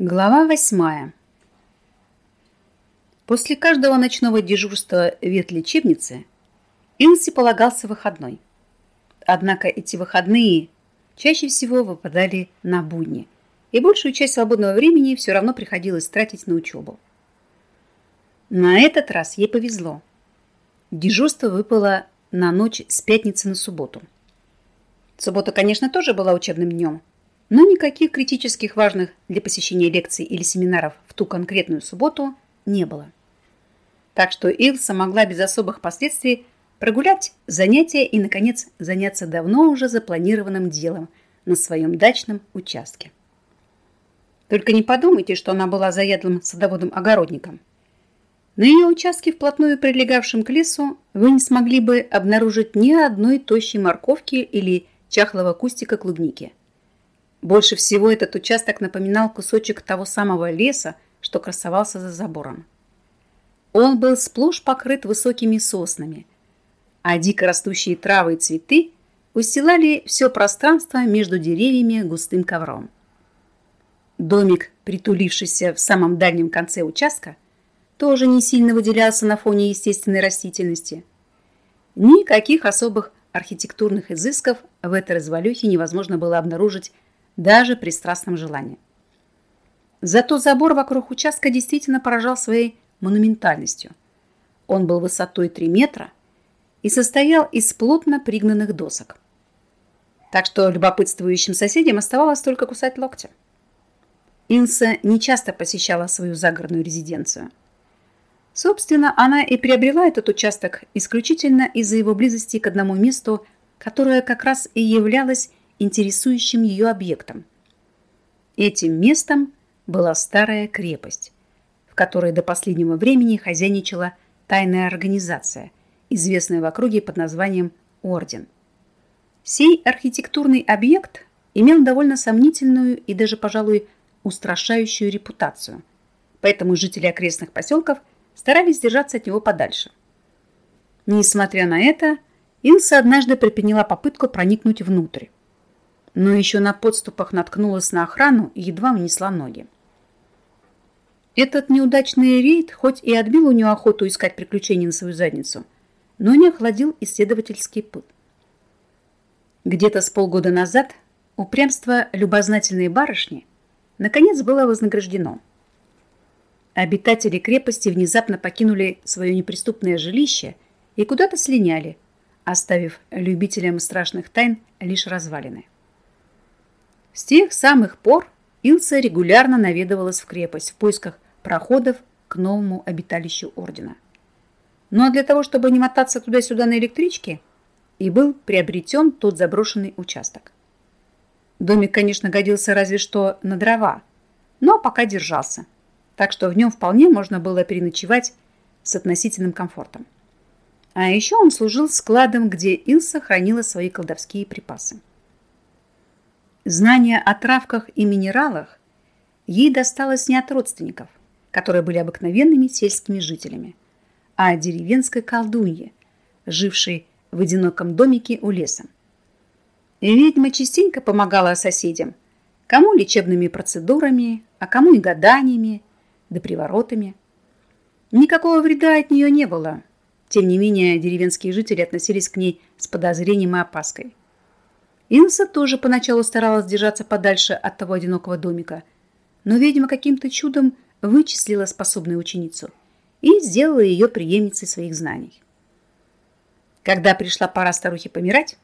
Глава восьмая. После каждого ночного дежурства ветлечебницы Илси полагался выходной. Однако эти выходные чаще всего выпадали на будни, и большую часть свободного времени все равно приходилось тратить на учебу. На этот раз ей повезло. Дежурство выпало на ночь с пятницы на субботу. Суббота, конечно, тоже была учебным днем, но никаких критических важных для посещения лекций или семинаров в ту конкретную субботу не было. Так что Илса могла без особых последствий прогулять занятия и, наконец, заняться давно уже запланированным делом на своем дачном участке. Только не подумайте, что она была заядлым садоводом-огородником. На ее участке, вплотную прилегавшем к лесу, вы не смогли бы обнаружить ни одной тощей морковки или чахлого кустика клубники. Больше всего этот участок напоминал кусочек того самого леса, что красовался за забором. Он был сплошь покрыт высокими соснами, а дико растущие травы и цветы устилали все пространство между деревьями густым ковром. Домик, притулившийся в самом дальнем конце участка, тоже не сильно выделялся на фоне естественной растительности. Никаких особых архитектурных изысков в этой развалюхе невозможно было обнаружить даже при страстном желании. Зато забор вокруг участка действительно поражал своей монументальностью. Он был высотой 3 метра и состоял из плотно пригнанных досок. Так что любопытствующим соседям оставалось только кусать локти. Инса нечасто посещала свою загородную резиденцию. Собственно, она и приобрела этот участок исключительно из-за его близости к одному месту, которое как раз и являлось интересующим ее объектом. Этим местом была старая крепость, в которой до последнего времени хозяйничала тайная организация, известная в округе под названием Орден. Сей архитектурный объект имел довольно сомнительную и даже, пожалуй, устрашающую репутацию, поэтому жители окрестных поселков старались держаться от него подальше. Несмотря на это, Илса однажды предприняла попытку проникнуть внутрь но еще на подступах наткнулась на охрану и едва унесла ноги. Этот неудачный рейд хоть и отбил у нее охоту искать приключений на свою задницу, но не охладил исследовательский пыл. Где-то с полгода назад упрямство любознательной барышни наконец было вознаграждено. Обитатели крепости внезапно покинули свое неприступное жилище и куда-то слиняли, оставив любителям страшных тайн лишь развалины. С тех самых пор Илса регулярно наведывалась в крепость в поисках проходов к новому обиталищу ордена. Ну а для того, чтобы не мотаться туда-сюда на электричке, и был приобретен тот заброшенный участок. Домик, конечно, годился разве что на дрова, но пока держался, так что в нем вполне можно было переночевать с относительным комфортом. А еще он служил складом, где Илса хранила свои колдовские припасы. Знание о травках и минералах ей досталось не от родственников, которые были обыкновенными сельскими жителями, а от деревенской колдуньи, жившей в одиноком домике у леса. Ведьма частенько помогала соседям, кому лечебными процедурами, а кому и гаданиями, да приворотами. Никакого вреда от нее не было. Тем не менее, деревенские жители относились к ней с подозрением и опаской. Инса тоже поначалу старалась держаться подальше от того одинокого домика, но, видимо, каким-то чудом вычислила способную ученицу и сделала ее преемницей своих знаний. Когда пришла пора старухе помирать,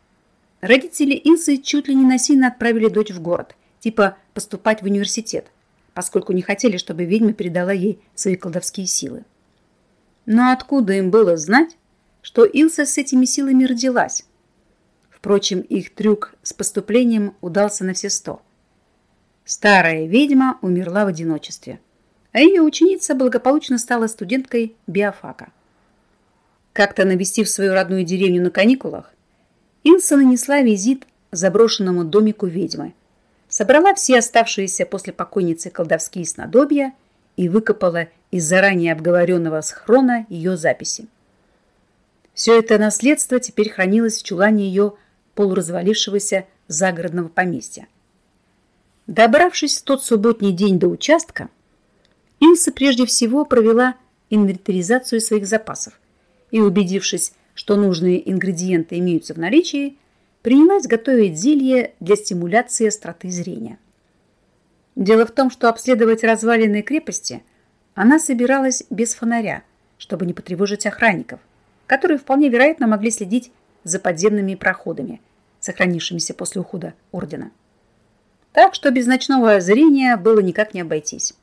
родители Инсы чуть ли не насильно отправили дочь в город, типа поступать в университет, поскольку не хотели, чтобы ведьма передала ей свои колдовские силы. Но откуда им было знать, что Илса с этими силами родилась? Впрочем, их трюк с поступлением удался на все сто. Старая ведьма умерла в одиночестве, а ее ученица благополучно стала студенткой биофака. Как-то навестив свою родную деревню на каникулах, Илса нанесла визит заброшенному домику ведьмы, собрала все оставшиеся после покойницы колдовские снадобья и выкопала из заранее обговоренного схрона ее записи. Все это наследство теперь хранилось в чулане ее полуразвалившегося загородного поместья. Добравшись в тот субботний день до участка, Илса прежде всего провела инвентаризацию своих запасов и, убедившись, что нужные ингредиенты имеются в наличии, принялась готовить зелье для стимуляции остроты зрения. Дело в том, что обследовать развалины крепости она собиралась без фонаря, чтобы не потревожить охранников, которые вполне вероятно могли следить за подземными проходами, сохранившимися после ухода ордена. Так что без ночного зрения было никак не обойтись.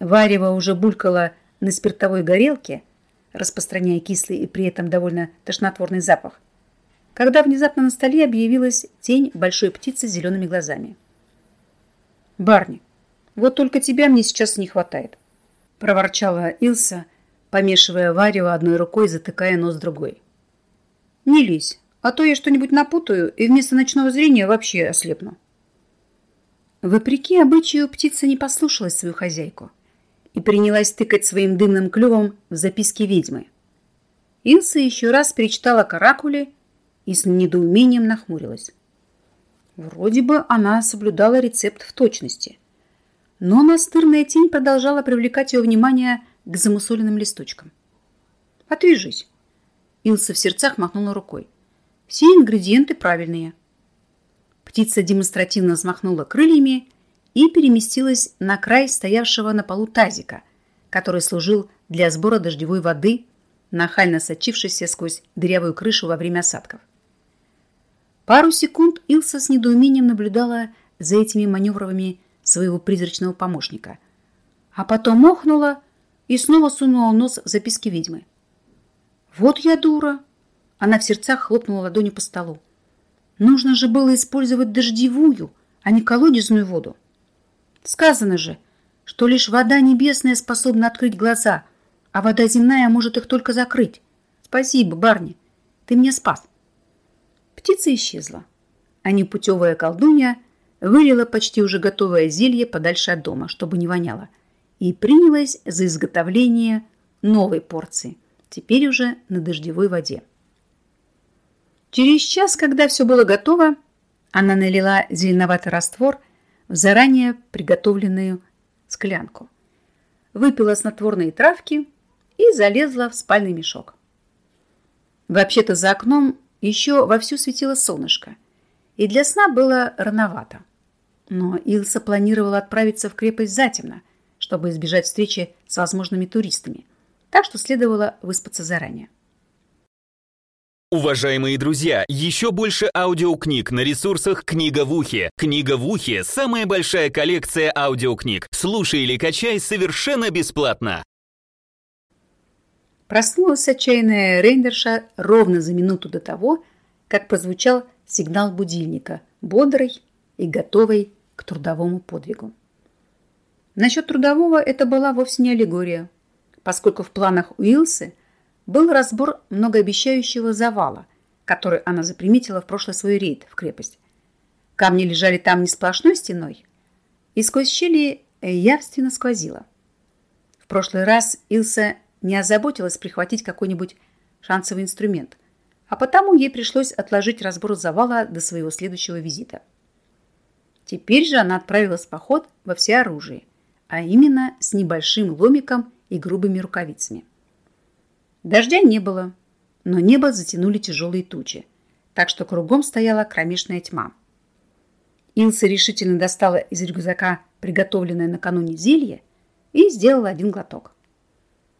Варево уже булькало на спиртовой горелке, распространяя кислый и при этом довольно тошнотворный запах, когда внезапно на столе объявилась тень большой птицы с зелеными глазами. «Барни, вот только тебя мне сейчас не хватает», – проворчала Илса, помешивая варево одной рукой, затыкая нос другой. «Не лезь, а то я что-нибудь напутаю и вместо ночного зрения вообще ослепну». Вопреки обычаю, птица не послушалась свою хозяйку и принялась тыкать своим дымным клювом в записки ведьмы. Илса еще раз перечитала каракули и с недоумением нахмурилась. Вроде бы она соблюдала рецепт в точности, но настырная тень продолжала привлекать ее внимание к замусоленным листочкам. «Отвяжись!» Илса в сердцах махнула рукой. «Все ингредиенты правильные». Птица демонстративно взмахнула крыльями и переместилась на край стоявшего на полу тазика, который служил для сбора дождевой воды, нахально сочившейся сквозь дырявую крышу во время осадков. Пару секунд Илса с недоумением наблюдала за этими маневрами своего призрачного помощника, а потом охнула и снова сунула нос в записки ведьмы. «Вот я дура!» Она в сердцах хлопнула ладонью по столу. «Нужно же было использовать дождевую, а не колодезную воду. Сказано же, что лишь вода небесная способна открыть глаза, а вода земная может их только закрыть. Спасибо, Барни, ты меня спас». Птица исчезла, а непутевая колдунья вылила почти уже готовое зелье подальше от дома, чтобы не воняло, и принялась за изготовление новой порции – теперь уже на дождевой воде. Через час, когда все было готово, она налила зеленоватый раствор в заранее приготовленную склянку, выпила снотворные травки и залезла в спальный мешок. Вообще-то за окном еще вовсю светило солнышко, и для сна было рановато. Но Илса планировала отправиться в крепость затемно, чтобы избежать встречи с возможными туристами – так что следовало выспаться заранее. Уважаемые друзья, еще больше аудиокниг на ресурсах «Книга в ухе». «Книга в ухе» — самая большая коллекция аудиокниг. Слушай или качай совершенно бесплатно. Проснулась отчаянная рейндерша ровно за минуту до того, как прозвучал сигнал будильника, бодрый и готовый к трудовому подвигу. Насчет трудового это была вовсе не аллегория поскольку в планах Уилсы был разбор многообещающего завала, который она заприметила в прошлый свой рейд в крепость. Камни лежали там не сплошной стеной, и сквозь щели явственно сквозило. В прошлый раз Илса не озаботилась прихватить какой-нибудь шансовый инструмент, а потому ей пришлось отложить разбор завала до своего следующего визита. Теперь же она отправилась в поход во всеоружие, а именно с небольшим ломиком и грубыми рукавицами. Дождя не было, но небо затянули тяжелые тучи, так что кругом стояла кромешная тьма. Илса решительно достала из рюкзака приготовленное накануне зелье и сделала один глоток.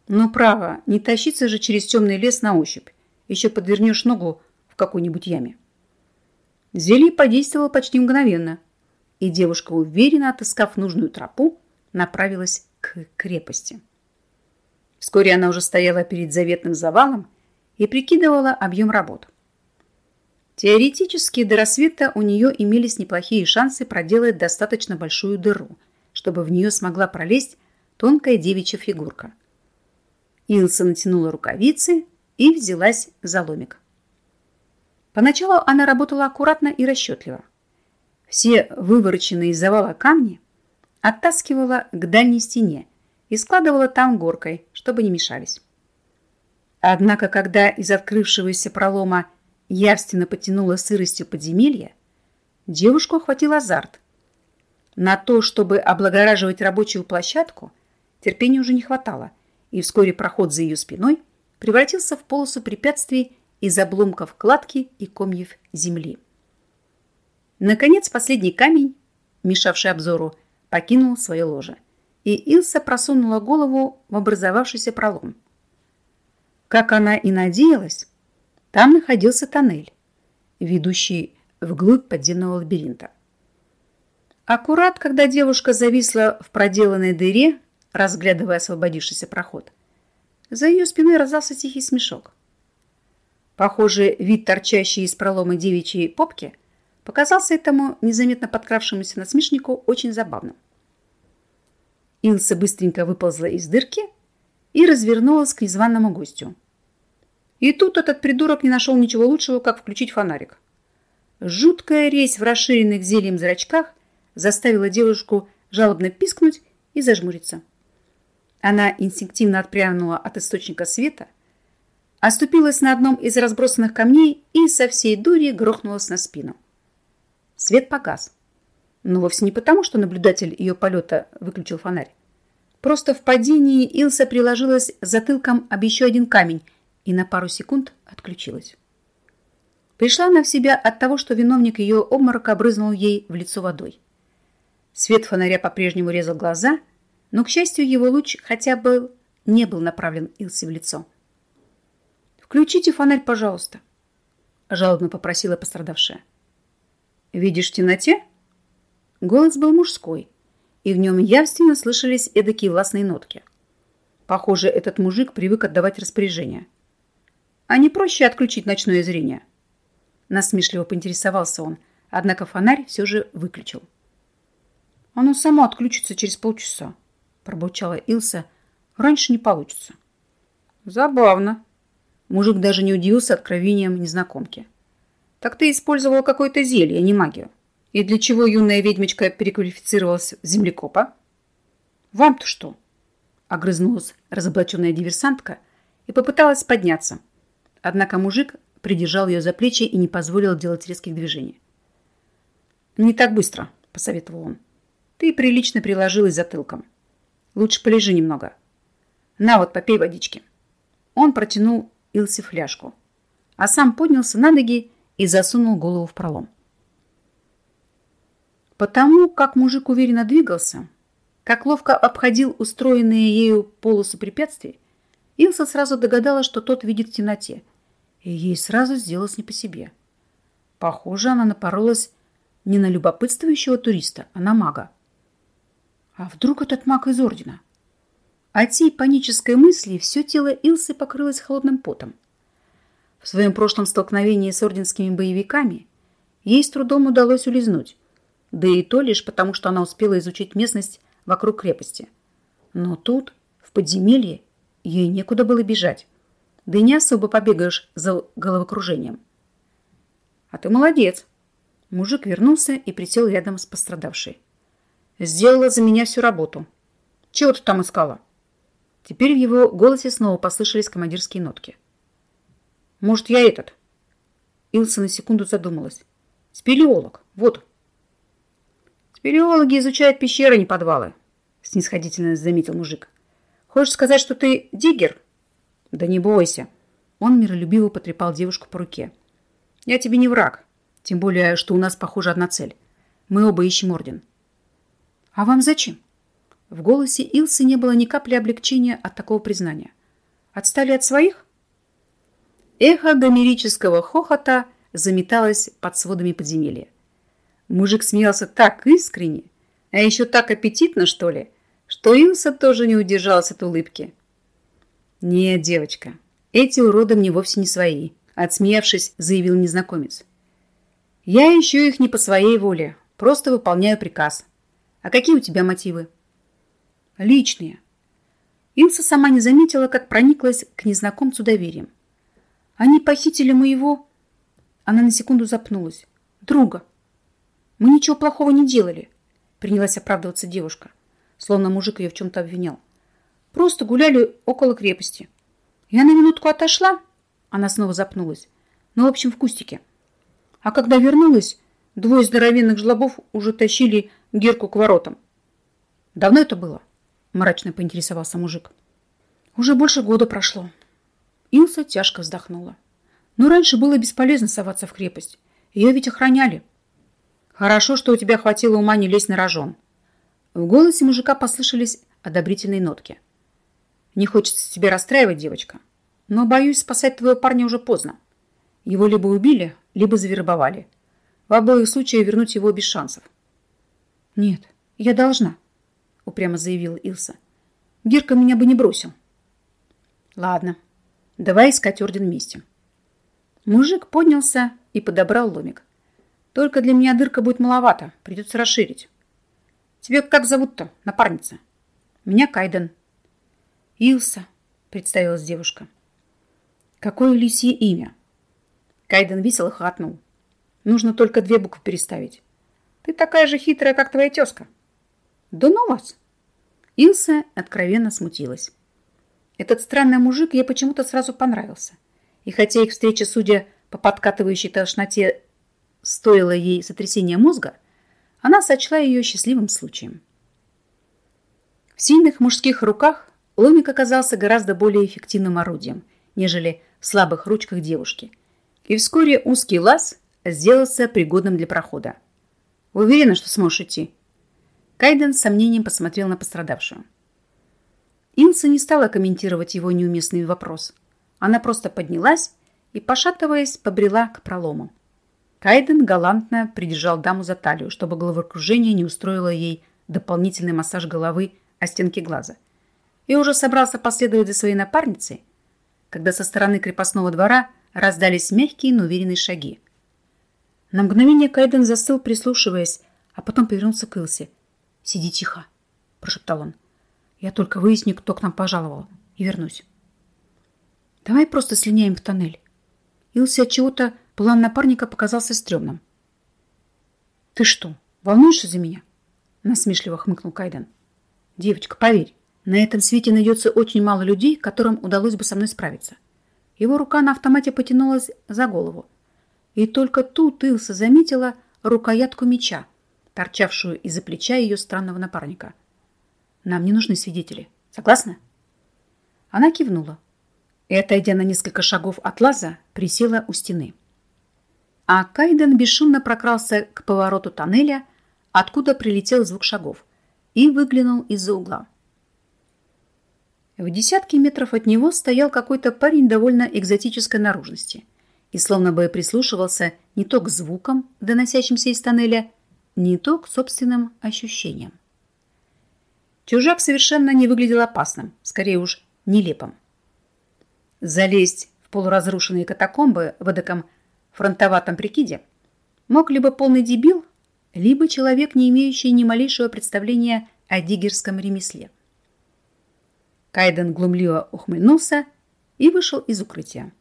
Но право, не тащиться же через темный лес на ощупь, еще подвернешь ногу в какой-нибудь яме. Зелье подействовало почти мгновенно, и девушка, уверенно отыскав нужную тропу, направилась к крепости. Вскоре она уже стояла перед заветным завалом и прикидывала объем работ. Теоретически до рассвета у нее имелись неплохие шансы проделать достаточно большую дыру, чтобы в нее смогла пролезть тонкая девичья фигурка. Илса натянула рукавицы и взялась за ломик. Поначалу она работала аккуратно и расчетливо. Все вывороченные из завала камни оттаскивала к дальней стене и складывала там горкой, чтобы не мешались. Однако, когда из открывшегося пролома явственно потянуло сыростью подземелья, девушку охватил азарт. на то, чтобы облагораживать рабочую площадку, терпения уже не хватало, и вскоре проход за ее спиной превратился в полосу препятствий из обломков кладки и комьев земли. Наконец, последний камень, мешавший обзору, покинул свое ложе, и Илса просунула голову в образовавшийся пролом. Как она и надеялась, там находился тоннель, ведущий вглубь подземного лабиринта. Аккурат, когда девушка зависла в проделанной дыре, разглядывая освободившийся проход, за ее спиной раздался тихий смешок. Похоже, вид, торчащий из пролома девичьей попки, показался этому незаметно подкравшемуся насмешнику очень забавным. Илса быстренько выползла из дырки и развернулась к незваному гостю. И тут этот придурок не нашел ничего лучшего, как включить фонарик. Жуткая резь в расширенных зельем зрачках заставила девушку жалобно пискнуть и зажмуриться. Она инстинктивно отпрянула от источника света – оступилась на одном из разбросанных камней и со всей дури грохнулась на спину. Свет погас. Но вовсе не потому, что наблюдатель ее полета выключил фонарь. Просто в падении Илса приложилась затылком об еще один камень и на пару секунд отключилась. Пришла она в себя от того, что виновник ее обморока брызнул ей в лицо водой. Свет фонаря по-прежнему резал глаза, но, к счастью, его луч хотя бы не был направлен Илсе в лицо. «Включите фонарь, пожалуйста», – жалобно попросила пострадавшая. «Видишь в темноте?» Голос был мужской, и в нем явственно слышались эдакие властные нотки. Похоже, этот мужик привык отдавать распоряжения. А не проще отключить ночное зрение? Насмешливо поинтересовался он, однако фонарь все же выключил. «Оно само отключится через полчаса», – пробурчала Илса. «Раньше не получится». «Забавно», Мужик даже не удивился откровением незнакомки. «Так ты использовала какое-то зелье, а не магию. И для чего юная ведьмочка переквалифицировалась в землекопа?» «Вам-то что?» Огрызнулась разоблаченная диверсантка и попыталась подняться. Однако мужик придержал ее за плечи и не позволил делать резких движений. «Не так быстро», – посоветовал он. «Ты прилично приложилась затылком. Лучше полежи немного. На вот, попей водички». Он протянул Илсе фляжку, а сам поднялся на ноги и засунул голову в пролом. Потому как мужик уверенно двигался, как ловко обходил устроенные ею полосу препятствий, Илса сразу догадалась, что тот видит в темноте, и ей сразу сделалось не по себе. Похоже, она напоролась не на любопытствующего туриста, а на мага. А вдруг этот маг из ордена? От сей панической мысли все тело Илсы покрылось холодным потом. В своем прошлом столкновении с орденскими боевиками ей с трудом удалось улизнуть, да и то лишь потому, что она успела изучить местность вокруг крепости. Но тут, в подземелье, ей некуда было бежать, да и не особо побегаешь за головокружением. «А ты молодец!» Мужик вернулся и присел рядом с пострадавшей. «Сделала за меня всю работу. Чего ты там искала?» Теперь в его голосе снова послышались командирские нотки. «Может, я этот?» Илса на секунду задумалась. «Спелеолог. Вот». «Спелеологи изучают пещеры, не подвалы», снисходительно заметил мужик. «Хочешь сказать, что ты диггер?» «Да не бойся». Он миролюбиво потрепал девушку по руке. «Я тебе не враг. Тем более, что у нас, похоже, одна цель. Мы оба ищем орден». «А вам зачем?» В голосе Илсы не было ни капли облегчения от такого признания. «Отстали от своих?» Эхо гомерического хохота заметалось под сводами подземелья. Мужик смеялся так искренне, а еще так аппетитно, что ли, что Илса тоже не удержалась от улыбки. «Нет, девочка, эти уроды мне вовсе не свои», отсмеявшись, заявил незнакомец. «Я ищу их не по своей воле, просто выполняю приказ. А какие у тебя мотивы?» личные. Илса сама не заметила, как прониклась к незнакомцу доверием. Они похитили моего... Она на секунду запнулась. Друга. Мы ничего плохого не делали, принялась оправдываться девушка, словно мужик ее в чем-то обвинял. Просто гуляли около крепости. Я на минутку отошла, она снова запнулась. Ну, в общем, в кустике. А когда вернулась, двое здоровенных жлобов уже тащили Герку к воротам. Давно это было? Мрачно поинтересовался мужик. Уже больше года прошло. Илса тяжко вздохнула. Но раньше было бесполезно соваться в крепость. Ее ведь охраняли. Хорошо, что у тебя хватило ума не лезть на рожон. В голосе мужика послышались одобрительные нотки. Не хочется тебя расстраивать, девочка. Но, боюсь, спасать твоего парня уже поздно. Его либо убили, либо завербовали. В обоих случаях вернуть его без шансов. Нет, я должна, упрямо заявила Илса. Гирка меня бы не бросил. Ладно, давай искать орден вместе. Мужик поднялся и подобрал ломик. Только для меня дырка будет маловато, придется расширить. Тебе как зовут-то, напарница? Меня Кайден. Илса, представилась девушка. Какое лисье имя? Кайден весело хатнул. Нужно только две буквы переставить. Ты такая же хитрая, как твоя тезка. Да ну вас! Илса откровенно смутилась. Этот странный мужик ей почему-то сразу понравился. И хотя их встреча, судя по подкатывающей тошноте, стоила ей сотрясения мозга, она сочла ее счастливым случаем. В сильных мужских руках ломик оказался гораздо более эффективным орудием, нежели в слабых ручках девушки. И вскоре узкий лаз сделался пригодным для прохода. Уверена, что сможешь идти. Кайден с сомнением посмотрел на пострадавшую. Инса не стала комментировать его неуместный вопрос. Она просто поднялась и, пошатываясь, побрела к пролому. Кайден галантно придержал даму за талию, чтобы головокружение не устроило ей дополнительный массаж головы о стенке глаза. И уже собрался последовать за своей напарницей, когда со стороны крепостного двора раздались мягкие, но уверенные шаги. На мгновение Кайден застыл, прислушиваясь, а потом повернулся к Илсе. «Сиди тихо», – прошептал он. Я только выясню, кто к нам пожаловал, и вернусь. Давай просто слиняем в тоннель. Илсе от чего-то план напарника показался стрёмным. Ты что, волнуешься за меня? Насмешливо хмыкнул Кайден. Девочка, поверь, на этом свете найдется очень мало людей, которым удалось бы со мной справиться. Его рука на автомате потянулась за голову. И только тут Илса заметила рукоятку меча, торчавшую из-за плеча ее странного напарника. Нам не нужны свидетели. Согласна?» Она кивнула и, отойдя на несколько шагов от лаза, присела у стены. А Кайден бесшумно прокрался к повороту тоннеля, откуда прилетел звук шагов, и выглянул из-за угла. В десятке метров от него стоял какой-то парень довольно экзотической наружности и словно бы прислушивался не то к звукам, доносящимся из тоннеля, не то к собственным ощущениям. Чужак совершенно не выглядел опасным, скорее уж нелепым. Залезть в полуразрушенные катакомбы в эдаком фронтоватом прикиде мог либо полный дебил, либо человек, не имеющий ни малейшего представления о диггерском ремесле. Кайден глумливо ухмыльнулся и вышел из укрытия.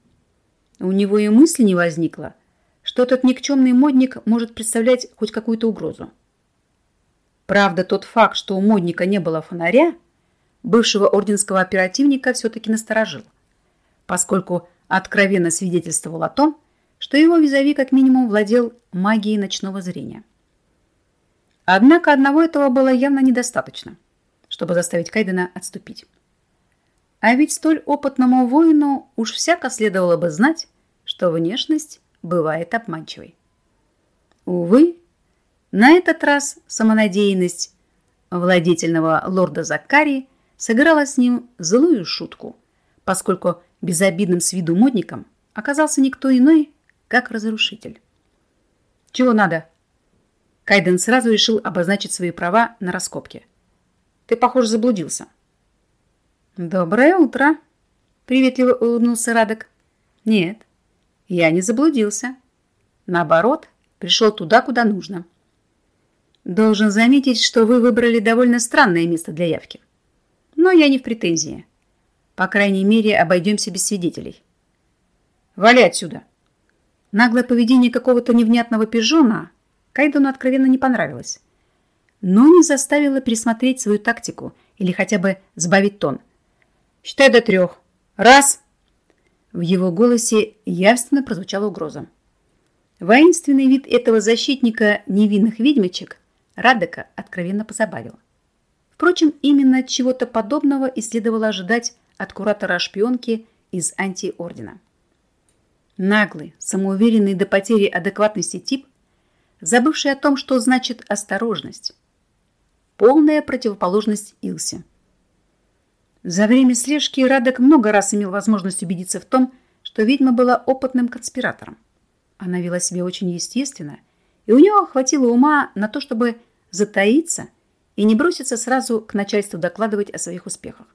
У него и мысли не возникло, что этот никчемный модник может представлять хоть какую-то угрозу. Правда, тот факт, что у модника не было фонаря, бывшего орденского оперативника все-таки насторожил, поскольку откровенно свидетельствовал о том, что его визави как минимум владел магией ночного зрения. Однако одного этого было явно недостаточно, чтобы заставить Кайдена отступить. А ведь столь опытному воину уж всяко следовало бы знать, что внешность бывает обманчивой. Увы, на этот раз самонадеянность владетельного лорда Закари сыграла с ним злую шутку, поскольку безобидным с виду модником оказался никто иной, как разрушитель. «Чего надо?» Кайден сразу решил обозначить свои права на раскопке. «Ты, похоже, заблудился». «Доброе утро!» – приветливо улыбнулся Радок. «Нет, я не заблудился. Наоборот, пришел туда, куда нужно». Должен заметить, что вы выбрали довольно странное место для явки. Но я не в претензии. По крайней мере, обойдемся без свидетелей. Вали отсюда. Наглое поведение какого-то невнятного пижона Кайдону откровенно не понравилось. Но не заставило пересмотреть свою тактику или хотя бы сбавить тон. «Считай до трех. Раз!» В его голосе явственно прозвучала угроза. Воинственный вид этого защитника невинных ведьмочек Радека откровенно позабавил. Впрочем, именно чего-то подобного и следовало ожидать от куратора-шпионки из антиордена. Наглый, самоуверенный до потери адекватности тип, забывший о том, что значит осторожность. Полная противоположность Илсе. За время слежки Радек много раз имел возможность убедиться в том, что ведьма была опытным конспиратором. Она вела себя очень естественно, и у него хватило ума на то, чтобы затаиться и не броситься сразу к начальству докладывать о своих успехах.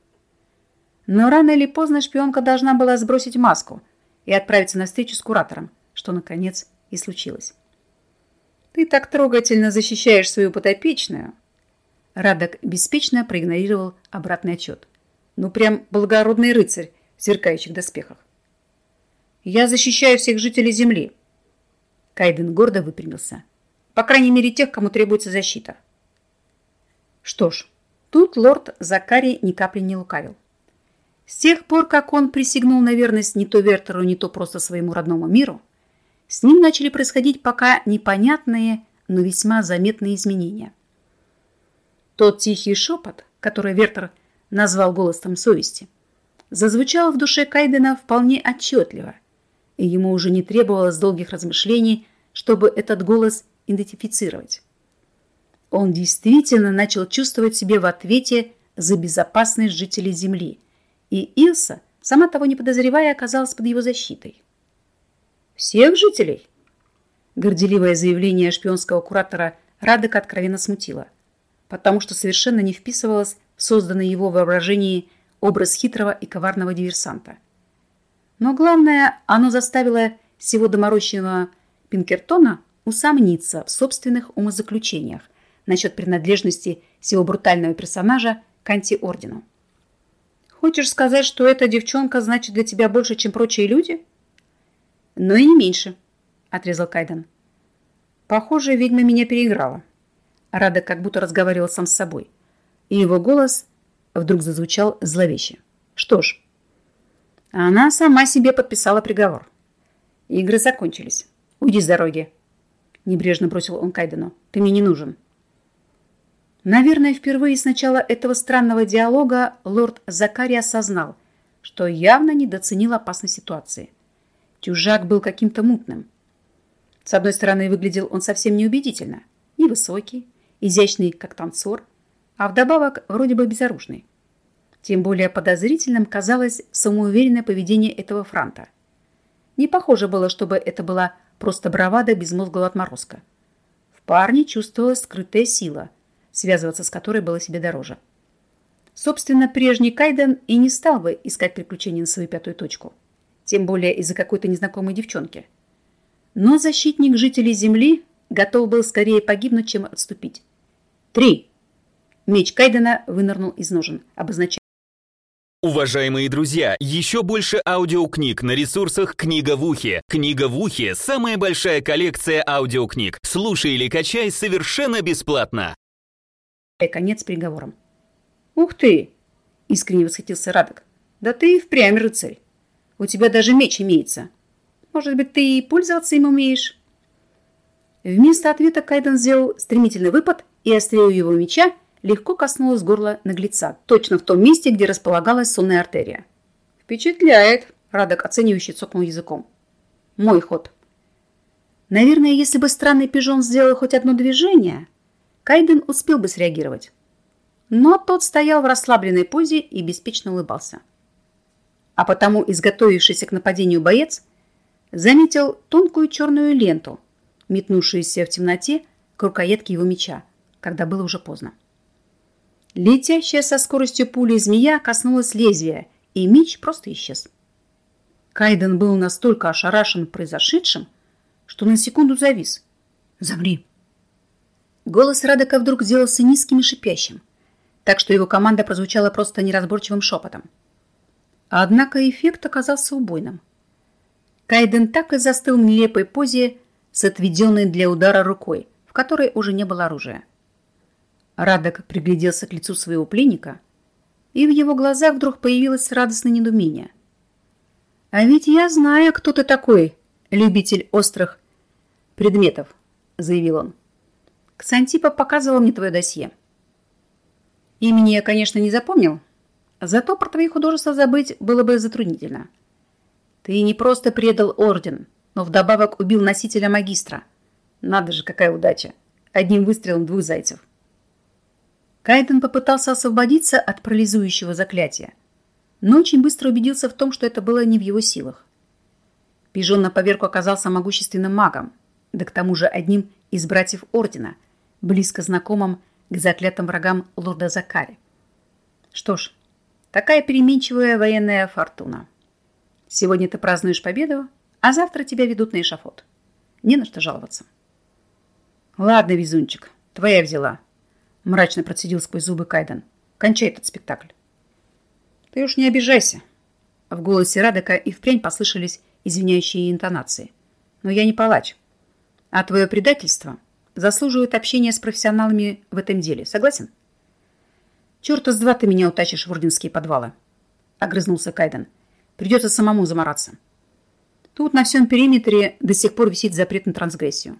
Но рано или поздно шпионка должна была сбросить маску и отправиться на встречу с куратором, что, наконец, и случилось. «Ты так трогательно защищаешь свою подопечную!» Радок беспечно проигнорировал обратный отчет. «Ну, прям благородный рыцарь в сверкающих доспехах!» «Я защищаю всех жителей Земли!» Кайден гордо выпрямился. «По крайней мере, тех, кому требуется защита!» Что ж, тут лорд Закари ни капли не лукавил. С тех пор, как он присягнул на верность не то Вертеру, не то просто своему родному миру, с ним начали происходить пока непонятные, но весьма заметные изменения. Тот тихий шепот, который Вертер назвал голосом совести, зазвучал в душе Кайдена вполне отчетливо, и ему уже не требовалось долгих размышлений, чтобы этот голос идентифицировать. Он действительно начал чувствовать себя в ответе за безопасность жителей Земли – и Илса, сама того не подозревая, оказалась под его защитой. «Всех жителей?» Горделивое заявление шпионского куратора Радека откровенно смутило, потому что совершенно не вписывалось в созданный его воображении образ хитрого и коварного диверсанта. Но главное, оно заставило всего доморощенного Пинкертона усомниться в собственных умозаключениях насчет принадлежности всего брутального персонажа к антиордену. Хочешь сказать, что эта девчонка значит для тебя больше, чем прочие люди? Но и не меньше, отрезал Кайден. Похоже, ведьма меня переиграла. Рада как будто разговаривал сам с собой. И его голос вдруг зазвучал зловеще. Что ж, она сама себе подписала приговор. Игры закончились. Уйди с дороги. Небрежно бросил он Кайдену. Ты мне не нужен. Наверное, впервые с начала этого странного диалога лорд Закари осознал, что явно недооценил опасность ситуации. Тюжак был каким-то мутным. С одной стороны, выглядел он совсем неубедительно. Невысокий, изящный, как танцор, а вдобавок вроде бы безоружный. Тем более подозрительным казалось самоуверенное поведение этого франта. Не похоже было, чтобы это была просто бравада безмозглого отморозка. В парне чувствовалась скрытая сила – связываться с которой было себе дороже. Собственно, прежний Кайден и не стал бы искать приключений на свою пятую точку. Тем более из-за какой-то незнакомой девчонки. Но защитник жителей Земли готов был скорее погибнуть, чем отступить. Три. Меч Кайдена вынырнул из ножен, обозначая Уважаемые друзья, еще больше аудиокниг на ресурсах «Книга в ухе». «Книга в ухе» — самая большая коллекция аудиокниг. Слушай или качай совершенно бесплатно конец приговором. «Ух ты!» – искренне восхитился Радок. «Да ты и впрямь рыцарь. У тебя даже меч имеется. Может быть, ты и пользоваться им умеешь?» Вместо ответа Кайден сделал стремительный выпад, и острее его меча легко коснулась горла наглеца, точно в том месте, где располагалась сонная артерия. «Впечатляет!» – Радок оценивающе цокнул языком. «Мой ход». Наверное, если бы странный пижон сделал хоть одно движение, Кайден успел бы среагировать. Но тот стоял в расслабленной позе и беспечно улыбался. А потому изготовившийся к нападению боец заметил тонкую черную ленту, метнувшуюся в темноте к рукоятке его меча, когда было уже поздно. Летящая со скоростью пули змея коснулась лезвия, и меч просто исчез. Кайден был настолько ошарашен произошедшим, что на секунду завис. «Замри!» Голос Радека вдруг сделался низким и шипящим, так что его команда прозвучала просто неразборчивым шепотом. Однако эффект оказался убойным. Кайден так и застыл в нелепой позе с отведенной для удара рукой, в которой уже не было оружия. Радок пригляделся к лицу своего пленника, и в его глазах вдруг появилось радостное недумение. «А ведь я знаю, кто ты такой, любитель острых предметов», — заявил он. Ксантипа показывал мне твое досье. Имени я, конечно, не запомнил, зато про твои художества забыть было бы затруднительно. Ты не просто предал орден, но вдобавок убил носителя магистра. Надо же, какая удача. Одним выстрелом двух зайцев. Кайден попытался освободиться от парализующего заклятия, но очень быстро убедился в том, что это было не в его силах. Пижон на поверку оказался могущественным магом, да к тому же одним из братьев Ордена, близко знакомым к заклятым врагам лорда Закари. Что ж, такая переменчивая военная фортуна. Сегодня ты празднуешь победу, а завтра тебя ведут на эшафот. Не на что жаловаться. Ладно, везунчик, твоя взяла. Мрачно процедил сквозь зубы Кайден. Кончай этот спектакль. Ты уж не обижайся. В голосе Радека и впрямь послышались извиняющие интонации. Но я не палач. А твое предательство заслуживает общения с профессионалами в этом деле. Согласен? Черта с два ты меня утащишь в орденские подвалы. Огрызнулся Кайден. Придется самому замораться. Тут на всем периметре до сих пор висит запрет на трансгрессию.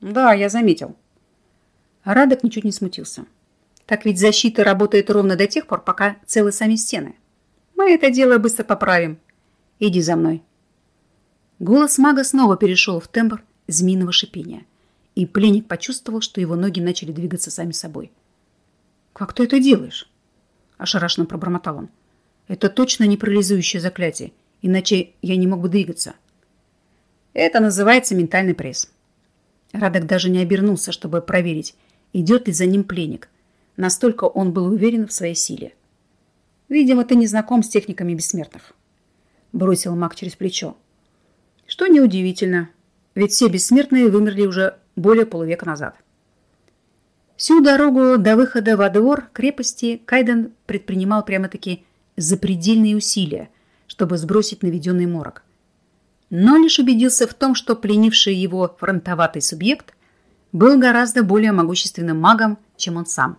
Да, я заметил. Радок ничуть не смутился. Так ведь защита работает ровно до тех пор, пока целы сами стены. Мы это дело быстро поправим. Иди за мной. Голос мага снова перешел в тембр змеиного шипения, и пленник почувствовал, что его ноги начали двигаться сами собой. «Как ты это делаешь?» – ошарашенно пробормотал он. «Это точно не парализующее заклятие, иначе я не мог бы двигаться». «Это называется ментальный пресс». Радок даже не обернулся, чтобы проверить, идет ли за ним пленник. Настолько он был уверен в своей силе. «Видимо, ты не знаком с техниками бессмертных», – бросил маг через плечо. Что неудивительно, ведь все бессмертные вымерли уже более полувека назад. Всю дорогу до выхода во двор крепости Кайден предпринимал прямо-таки запредельные усилия, чтобы сбросить наведенный морок. Но лишь убедился в том, что пленивший его фронтоватый субъект был гораздо более могущественным магом, чем он сам.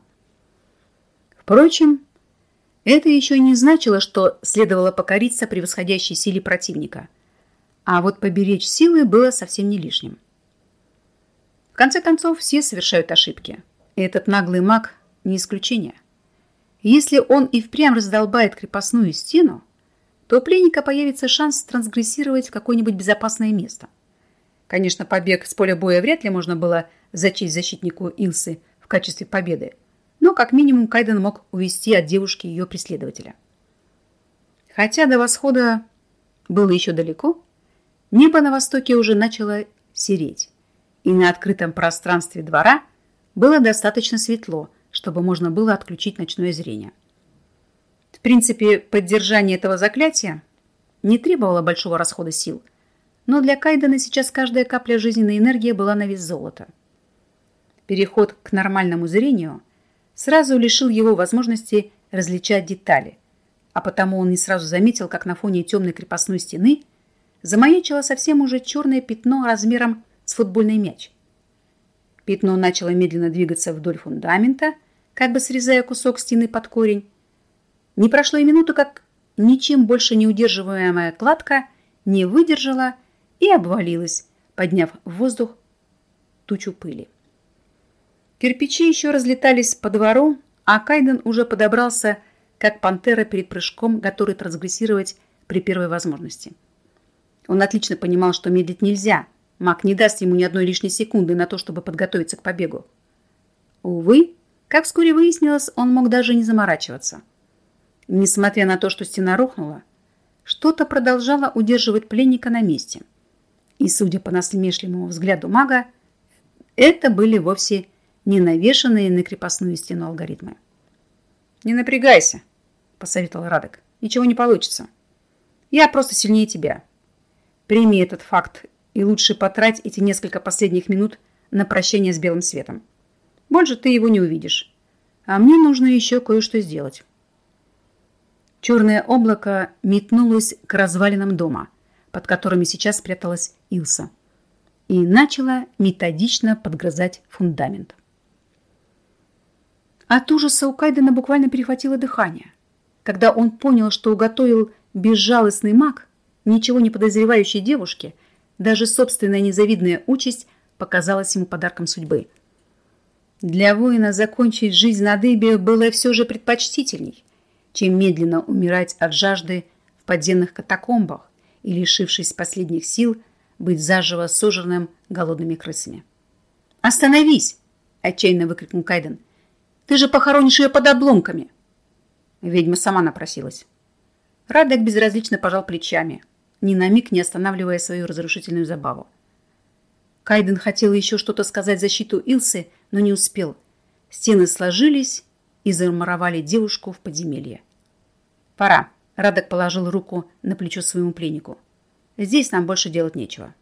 Впрочем, это еще не значило, что следовало покориться превосходящей силе противника – а вот поберечь силы было совсем не лишним. В конце концов, все совершают ошибки. И этот наглый маг не исключение. Если он и впрямь раздолбает крепостную стену, то у пленника появится шанс трансгрессировать в какое-нибудь безопасное место. Конечно, побег с поля боя вряд ли можно было зачесть защитнику Илсы в качестве победы, но как минимум Кайден мог увести от девушки ее преследователя. Хотя до восхода было еще далеко, Небо на востоке уже начало сереть, и на открытом пространстве двора было достаточно светло, чтобы можно было отключить ночное зрение. В принципе, поддержание этого заклятия не требовало большого расхода сил, но для Кайдена сейчас каждая капля жизненной энергии была на вес золота. Переход к нормальному зрению сразу лишил его возможности различать детали, а потому он не сразу заметил, как на фоне темной крепостной стены – замаячило совсем уже черное пятно размером с футбольный мяч. Пятно начало медленно двигаться вдоль фундамента, как бы срезая кусок стены под корень. Не прошло и минуты, как ничем больше не удерживаемая кладка не выдержала и обвалилась, подняв в воздух тучу пыли. Кирпичи еще разлетались по двору, а Кайден уже подобрался, как пантера перед прыжком, готовый трансгрессировать при первой возможности. Он отлично понимал, что медлить нельзя. Маг не даст ему ни одной лишней секунды на то, чтобы подготовиться к побегу. Увы, как вскоре выяснилось, он мог даже не заморачиваться. Несмотря на то, что стена рухнула, что-то продолжало удерживать пленника на месте. И, судя по насмешливому взгляду мага, это были вовсе не навешанные на крепостную стену алгоритмы. «Не напрягайся», – посоветовал Радок. «Ничего не получится. Я просто сильнее тебя. Прими этот факт и лучше потрать эти несколько последних минут на прощение с белым светом. Больше ты его не увидишь. А мне нужно еще кое-что сделать. Черное облако метнулось к развалинам дома, под которыми сейчас спряталась Илса, и начало методично подгрызать фундамент. От ужаса у Кайдена буквально перехватило дыхание. Когда он понял, что уготовил безжалостный маг, Ничего не подозревающей девушке даже собственная незавидная участь показалась ему подарком судьбы. Для воина закончить жизнь на дыбе было все же предпочтительней, чем медленно умирать от жажды в подземных катакомбах и, лишившись последних сил, быть заживо сожранным голодными крысами. «Остановись!» – отчаянно выкрикнул Кайден. «Ты же похоронишь ее под обломками!» Ведьма сама напросилась. Радек безразлично пожал плечами, ни на миг не останавливая свою разрушительную забаву. Кайден хотел еще что-то сказать в защиту Илсы, но не успел. Стены сложились и замуровали девушку в подземелье. «Пора», — Радок положил руку на плечо своему пленнику. «Здесь нам больше делать нечего».